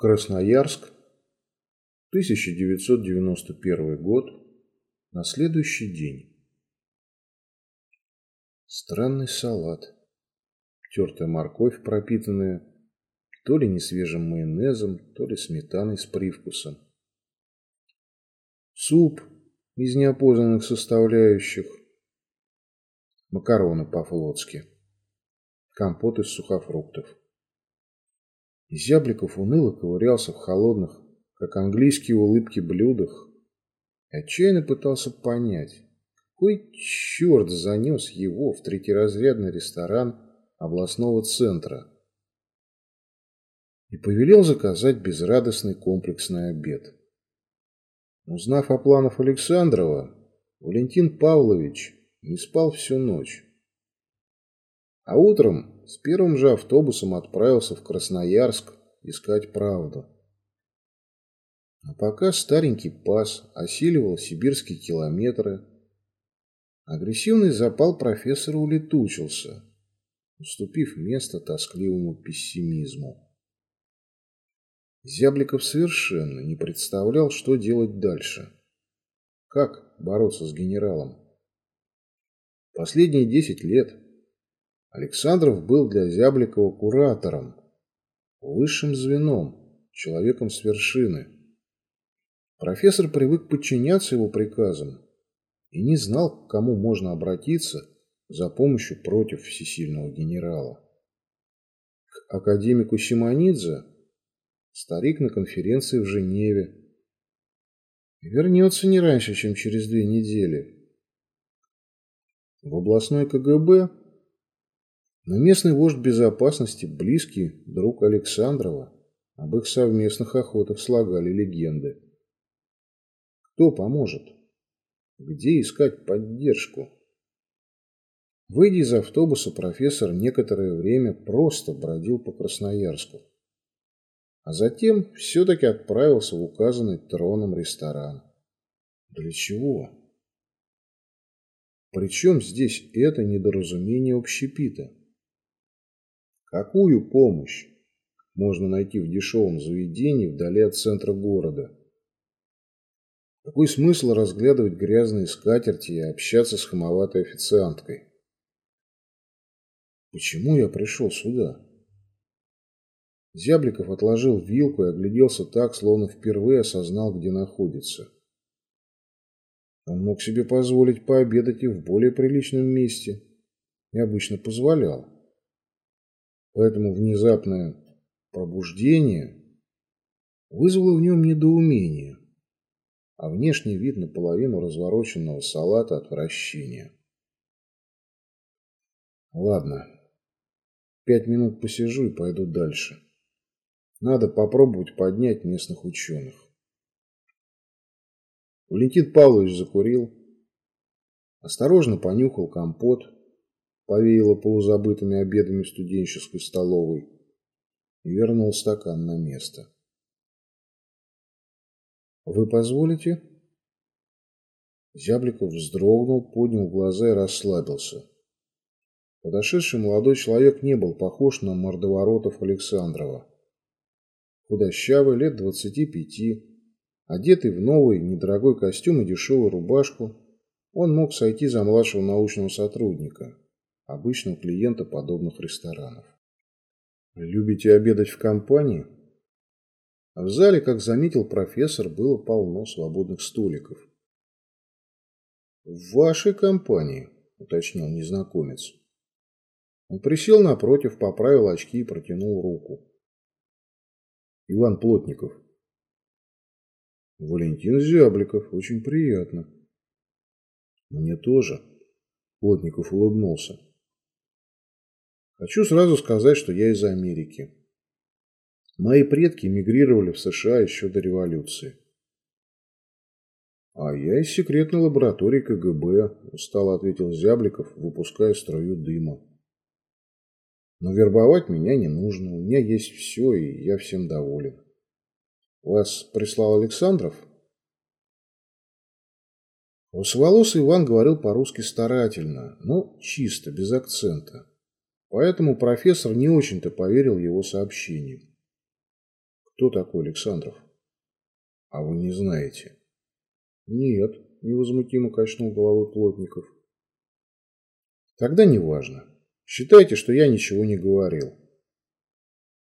Красноярск, 1991 год, на следующий день. Странный салат. Тертая морковь, пропитанная то ли несвежим майонезом, то ли сметаной с привкусом. Суп из неопознанных составляющих. Макароны по-флотски. Компот из сухофруктов. Зябликов уныло ковырялся в холодных, как английские улыбки, блюдах отчаянно пытался понять, какой черт занес его в третьеразрядный ресторан областного центра и повелел заказать безрадостный комплексный обед. Узнав о планах Александрова, Валентин Павлович не спал всю ночь. А утром с первым же автобусом отправился в Красноярск искать правду. А пока старенький пас осиливал сибирские километры, агрессивный запал профессора улетучился, уступив место тоскливому пессимизму. Зябликов совершенно не представлял, что делать дальше. Как бороться с генералом? Последние десять лет Александров был для Зябликова куратором, высшим звеном, человеком с вершины. Профессор привык подчиняться его приказам и не знал, к кому можно обратиться за помощью против всесильного генерала. К академику Симонидзе старик на конференции в Женеве. Вернется не раньше, чем через две недели. В областной КГБ но местный вождь безопасности, близкий друг Александрова, об их совместных охотах слагали легенды. Кто поможет? Где искать поддержку? Выйдя из автобуса, профессор некоторое время просто бродил по Красноярску. А затем все-таки отправился в указанный троном ресторан. Для чего? Причем здесь это недоразумение общепита? Какую помощь можно найти в дешевом заведении вдали от центра города? Какой смысл разглядывать грязные скатерти и общаться с хамоватой официанткой? Почему я пришел сюда? Зябликов отложил вилку и огляделся так, словно впервые осознал, где находится. Он мог себе позволить пообедать и в более приличном месте. И обычно позволял. Поэтому внезапное пробуждение вызвало в нем недоумение, а внешний вид наполовину развороченного салата отвращения. Ладно, пять минут посижу и пойду дальше. Надо попробовать поднять местных ученых. Валентин Павлович закурил, осторожно понюхал компот, повеяло полузабытыми обедами в студенческой столовой и вернул стакан на место. «Вы позволите?» Зябликов вздрогнул, поднял глаза и расслабился. Подошедший молодой человек не был похож на мордоворотов Александрова. Худощавый, лет двадцати пяти, одетый в новый недорогой костюм и дешевую рубашку, он мог сойти за младшего научного сотрудника обычного клиента подобных ресторанов. Любите обедать в компании? В зале, как заметил профессор, было полно свободных столиков. В вашей компании, уточнил незнакомец. Он присел напротив, поправил очки и протянул руку. Иван Плотников. Валентин Зябликов. Очень приятно. Мне тоже. Плотников улыбнулся. Хочу сразу сказать, что я из Америки. Мои предки мигрировали в США еще до революции. А я из секретной лаборатории КГБ, устало ответил Зябликов, выпуская струю дыма. Но вербовать меня не нужно, у меня есть все, и я всем доволен. Вас прислал Александров? Русоволосый Иван говорил по-русски старательно, но чисто, без акцента. Поэтому профессор не очень-то поверил его сообщениям. Кто такой Александров? А вы не знаете? Нет, невозмутимо качнул головой Плотников. Тогда неважно. Считайте, что я ничего не говорил.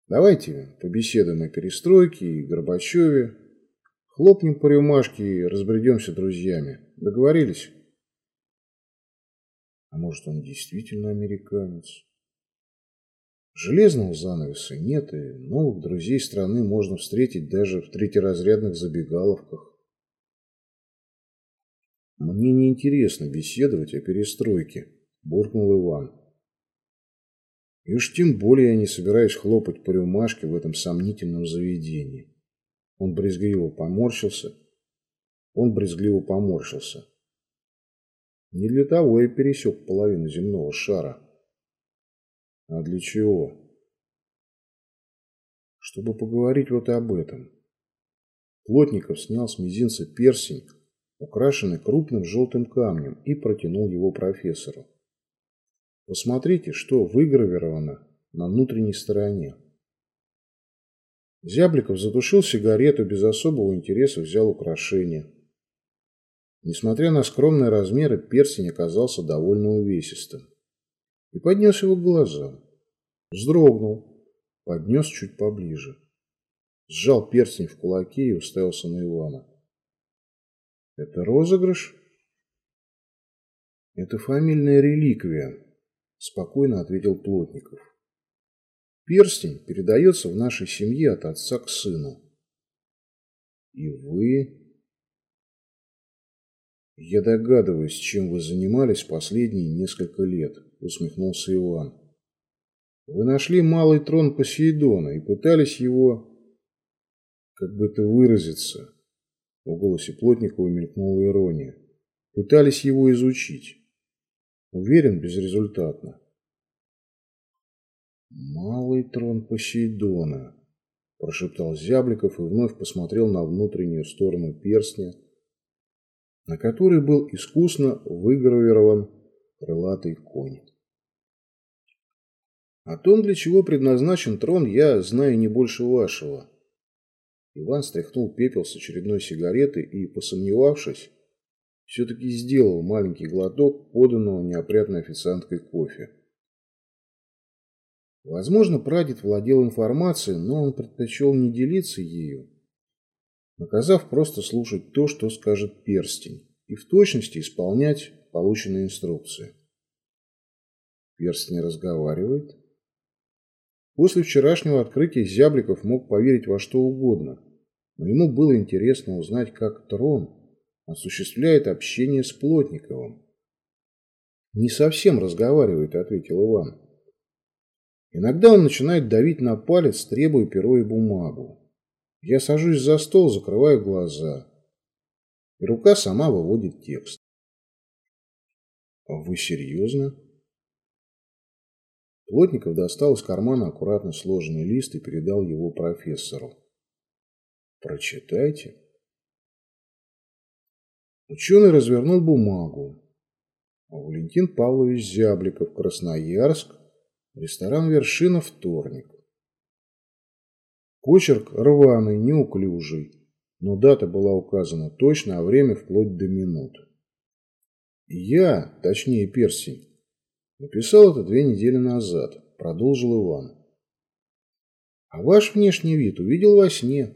Давайте побеседуем о перестройке и Горбачеве. Хлопнем по рюмашке и разбредемся друзьями. Договорились? А может, он действительно американец? Железного занавеса нет, и новых друзей страны можно встретить даже в третьеразрядных забегаловках. Мне не интересно беседовать о перестройке, буркнул Иван. И уж тем более я не собираюсь хлопать по рюмашке в этом сомнительном заведении. Он брезгливо поморщился. Он брезгливо поморщился. Не для того я пересек половину земного шара. А для чего? Чтобы поговорить вот об этом. Плотников снял с мизинца персень, украшенный крупным желтым камнем, и протянул его профессору. Посмотрите, что выгравировано на внутренней стороне. Зябликов затушил сигарету, без особого интереса взял украшение. Несмотря на скромные размеры, перстень оказался довольно увесистым. И поднес его к глазам. Вздрогнул, поднес чуть поближе. Сжал перстень в кулаке и уставился на Ивана. «Это розыгрыш?» «Это фамильная реликвия», – спокойно ответил Плотников. «Перстень передается в нашей семье от отца к сыну». «И вы «Я догадываюсь, чем вы занимались последние несколько лет», – усмехнулся Иван. «Вы нашли малый трон Посейдона и пытались его, как бы это выразиться?» В голосе Плотникова мелькнула ирония. «Пытались его изучить. Уверен, безрезультатно». «Малый трон Посейдона», – прошептал Зябликов и вновь посмотрел на внутреннюю сторону перстня – на которой был искусно выгравирован крылатый конь. О том, для чего предназначен трон, я знаю не больше вашего. Иван стряхнул пепел с очередной сигареты и, посомневавшись, все-таки сделал маленький глоток поданного неопрятной официанткой кофе. Возможно, прадед владел информацией, но он предпочел не делиться ею, наказав просто слушать то, что скажет перстень, и в точности исполнять полученные инструкции. Перстень разговаривает. После вчерашнего открытия Зябликов мог поверить во что угодно, но ему было интересно узнать, как Трон осуществляет общение с Плотниковым. «Не совсем разговаривает», — ответил Иван. «Иногда он начинает давить на палец, требуя перо и бумагу. Я сажусь за стол, закрываю глаза. И рука сама выводит текст. А вы серьезно? Плотников достал из кармана аккуратно сложенный лист и передал его профессору. Прочитайте. Ученый развернул бумагу. Валентин Павлович Зябликов, Красноярск, ресторан «Вершина», вторник. Почерк рваный, неуклюжий, но дата была указана точно, а время вплоть до минут. Я, точнее Персий, написал это две недели назад, продолжил Иван. А ваш внешний вид увидел во сне.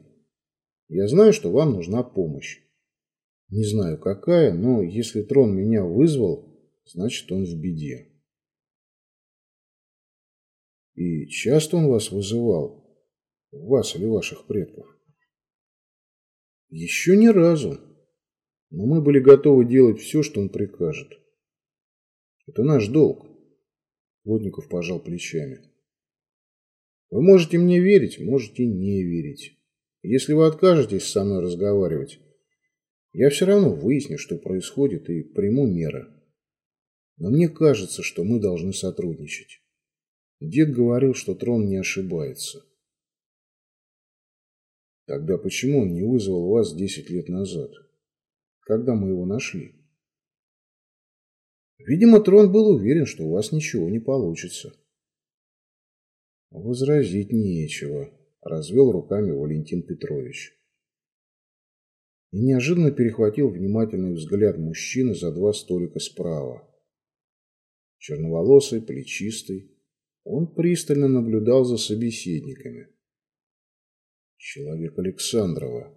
Я знаю, что вам нужна помощь. Не знаю какая, но если трон меня вызвал, значит он в беде. И часто он вас вызывал? Вас или ваших предков? Еще ни разу. Но мы были готовы делать все, что он прикажет. Это наш долг. Водников пожал плечами. Вы можете мне верить, можете не верить. Если вы откажетесь со мной разговаривать, я все равно выясню, что происходит, и приму меры. Но мне кажется, что мы должны сотрудничать. Дед говорил, что трон не ошибается. Тогда почему он не вызвал вас 10 лет назад, когда мы его нашли? Видимо, Трон был уверен, что у вас ничего не получится. Возразить нечего, развел руками Валентин Петрович. И неожиданно перехватил внимательный взгляд мужчины за два столика справа. Черноволосый, плечистый, он пристально наблюдал за собеседниками. Человек Александрова.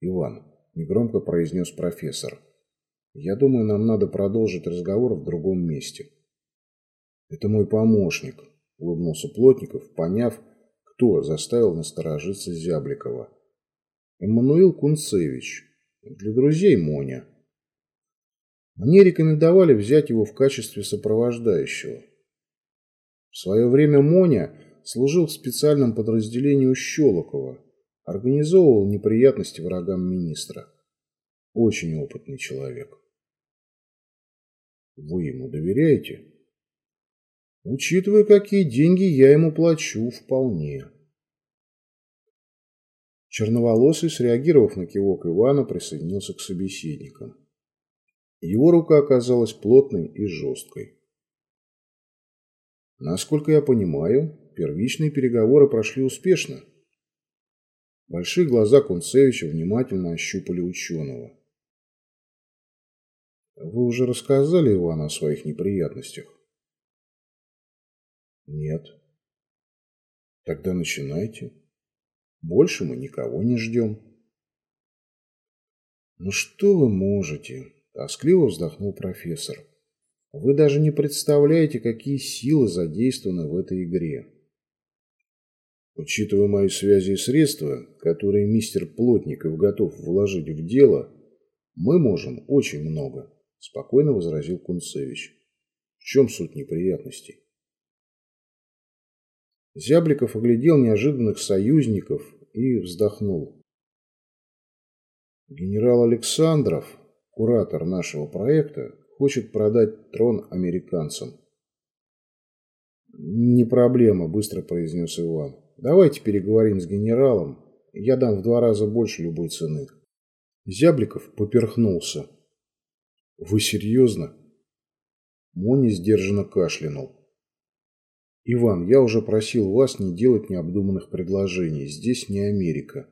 Иван, негромко произнес профессор. Я думаю, нам надо продолжить разговор в другом месте. Это мой помощник, улыбнулся Плотников, поняв, кто заставил насторожиться Зябликова. Эммануил Кунцевич. Для друзей Моня. Мне рекомендовали взять его в качестве сопровождающего. В свое время Моня служил в специальном подразделении у Щелокова, организовывал неприятности врагам министра. Очень опытный человек. Вы ему доверяете? Учитывая, какие деньги я ему плачу, вполне. Черноволосый, среагировав на кивок Ивана, присоединился к собеседникам. Его рука оказалась плотной и жесткой. Насколько я понимаю, первичные переговоры прошли успешно. Большие глаза Кунцевича внимательно ощупали ученого. Вы уже рассказали Ивану о своих неприятностях? Нет. Тогда начинайте. Больше мы никого не ждем. Ну что вы можете? Тоскливо вздохнул профессор. Вы даже не представляете, какие силы задействованы в этой игре. Учитывая мои связи и средства, которые мистер Плотников готов вложить в дело, мы можем очень много, спокойно возразил Кунцевич. В чем суть неприятностей? Зябликов оглядел неожиданных союзников и вздохнул. Генерал Александров, куратор нашего проекта, хочет продать трон американцам. «Не проблема», – быстро произнес Иван. «Давайте переговорим с генералом. Я дам в два раза больше любой цены». Зябликов поперхнулся. «Вы серьезно?» Мони сдержанно кашлянул. «Иван, я уже просил вас не делать необдуманных предложений. Здесь не Америка».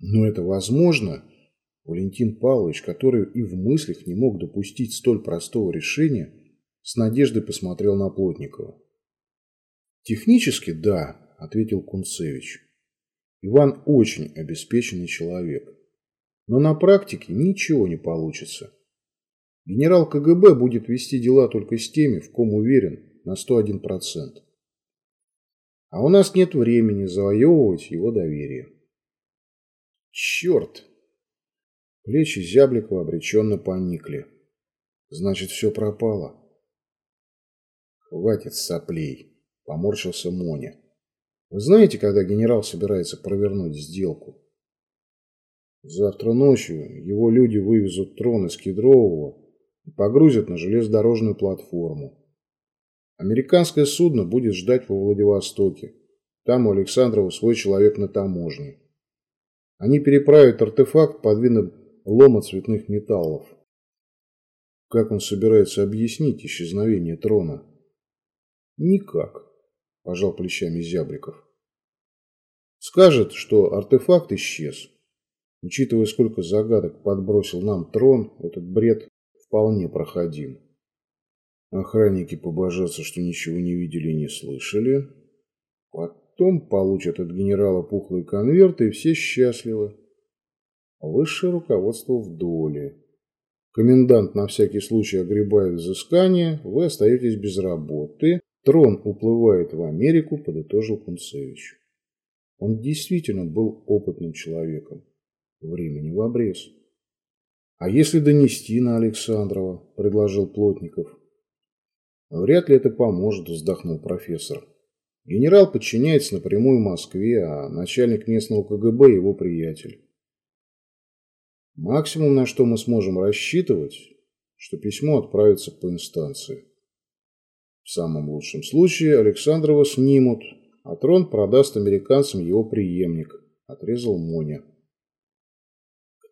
«Но это возможно?» Валентин Павлович, который и в мыслях не мог допустить столь простого решения, с надеждой посмотрел на Плотникова. «Технически, да», – ответил Кунцевич. «Иван очень обеспеченный человек. Но на практике ничего не получится. Генерал КГБ будет вести дела только с теми, в ком уверен на 101%. А у нас нет времени завоевывать его доверие». «Черт!» Плечи Зябликова обреченно поникли. Значит, все пропало. Хватит соплей, поморщился Моня. Вы знаете, когда генерал собирается провернуть сделку? Завтра ночью его люди вывезут трон из Кедрового и погрузят на железнодорожную платформу. Американское судно будет ждать во Владивостоке. Там у Александрова свой человек на таможне. Они переправят артефакт под видом лома цветных металлов. Как он собирается объяснить исчезновение трона? Никак, пожал плечами Зябриков. Скажет, что артефакт исчез. Учитывая, сколько загадок подбросил нам трон, этот бред вполне проходим. Охранники побожатся, что ничего не видели и не слышали. Потом получат от генерала пухлые конверты, и все счастливы. Высшее руководство в доле. Комендант на всякий случай огребает взыскание, вы остаетесь без работы, трон уплывает в Америку, подытожил Кунцевич. Он действительно был опытным человеком. Времени в обрез. А если донести на Александрова, предложил Плотников. Вряд ли это поможет, вздохнул профессор. Генерал подчиняется напрямую Москве, а начальник местного КГБ его приятель. Максимум, на что мы сможем рассчитывать, что письмо отправится по инстанции. В самом лучшем случае Александрова снимут, а трон продаст американцам его преемник, отрезал Моня.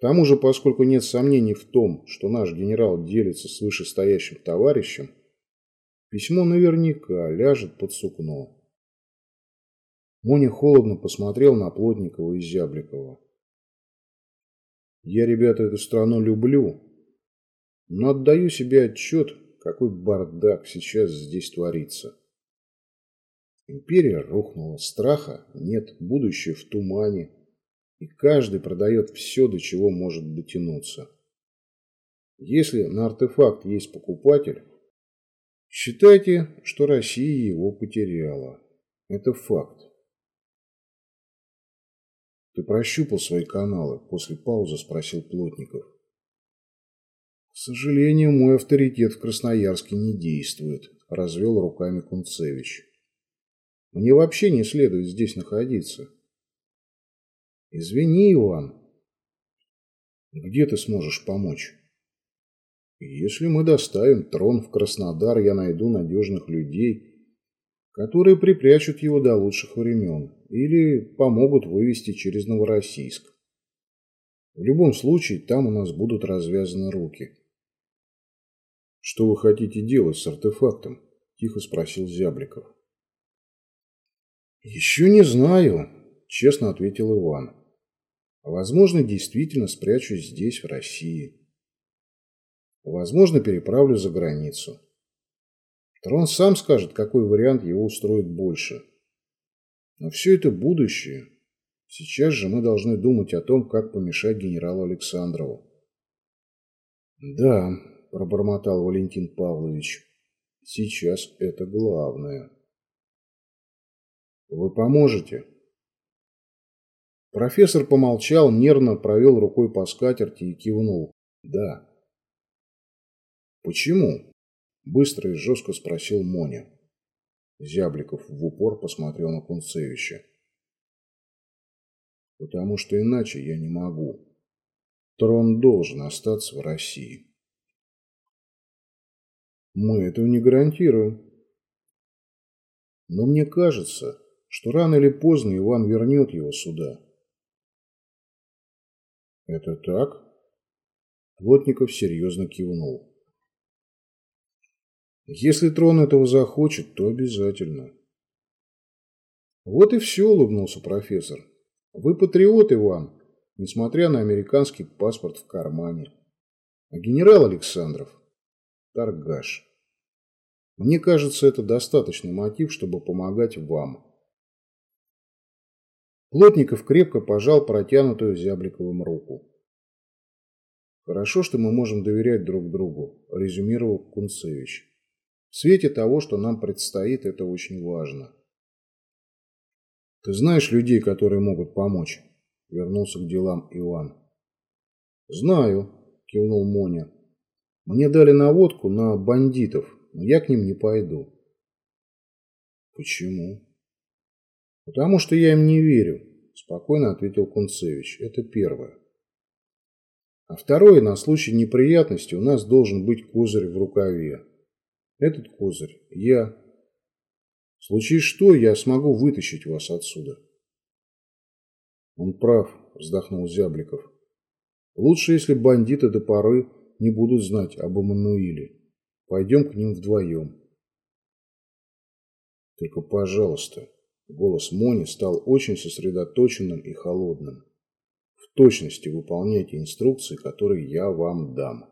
Тому же, поскольку нет сомнений в том, что наш генерал делится с вышестоящим товарищем, письмо наверняка ляжет под сукно. Моня холодно посмотрел на Плотникова и Зябликова. Я, ребята, эту страну люблю, но отдаю себе отчет, какой бардак сейчас здесь творится. Империя рухнула, страха нет, будущее в тумане, и каждый продает все, до чего может дотянуться. Если на артефакт есть покупатель, считайте, что Россия его потеряла. Это факт. «Ты прощупал свои каналы?» – после паузы спросил Плотников. «К сожалению, мой авторитет в Красноярске не действует», – развел руками Кунцевич. «Мне вообще не следует здесь находиться». «Извини, Иван. Где ты сможешь помочь?» «Если мы доставим трон в Краснодар, я найду надежных людей» которые припрячут его до лучших времен или помогут вывести через Новороссийск. В любом случае, там у нас будут развязаны руки. «Что вы хотите делать с артефактом?» – тихо спросил Зябликов. «Еще не знаю», – честно ответил Иван. «Возможно, действительно спрячусь здесь, в России. Возможно, переправлю за границу. Трон сам скажет, какой вариант его устроит больше. Но все это будущее. Сейчас же мы должны думать о том, как помешать генералу Александрову. Да, пробормотал Валентин Павлович. Сейчас это главное. Вы поможете? Профессор помолчал, нервно провел рукой по скатерти и кивнул. Да. Почему? Быстро и жестко спросил Моня. Зябликов в упор посмотрел на Кунцевича. Потому что иначе я не могу. Трон должен остаться в России. Мы этого не гарантируем. Но мне кажется, что рано или поздно Иван вернет его сюда. Это так? Плотников серьезно кивнул. Если трон этого захочет, то обязательно. Вот и все, улыбнулся профессор. Вы патриот, Иван, несмотря на американский паспорт в кармане. А генерал Александров – торгаш. Мне кажется, это достаточный мотив, чтобы помогать вам. Плотников крепко пожал протянутую Зябликовым руку. «Хорошо, что мы можем доверять друг другу», – резюмировал Кунцевич. В свете того, что нам предстоит, это очень важно. Ты знаешь людей, которые могут помочь? Вернулся к делам Иван. Знаю, кивнул Моня. Мне дали наводку на бандитов, но я к ним не пойду. Почему? Потому что я им не верю, спокойно ответил Кунцевич. Это первое. А второе, на случай неприятности у нас должен быть козырь в рукаве. Этот козырь я. В случае что, я смогу вытащить вас отсюда. Он прав, вздохнул Зябликов. Лучше, если бандиты до поры не будут знать об Эммануиле. Пойдем к ним вдвоем. Только, пожалуйста, голос Мони стал очень сосредоточенным и холодным. В точности выполняйте инструкции, которые я вам дам.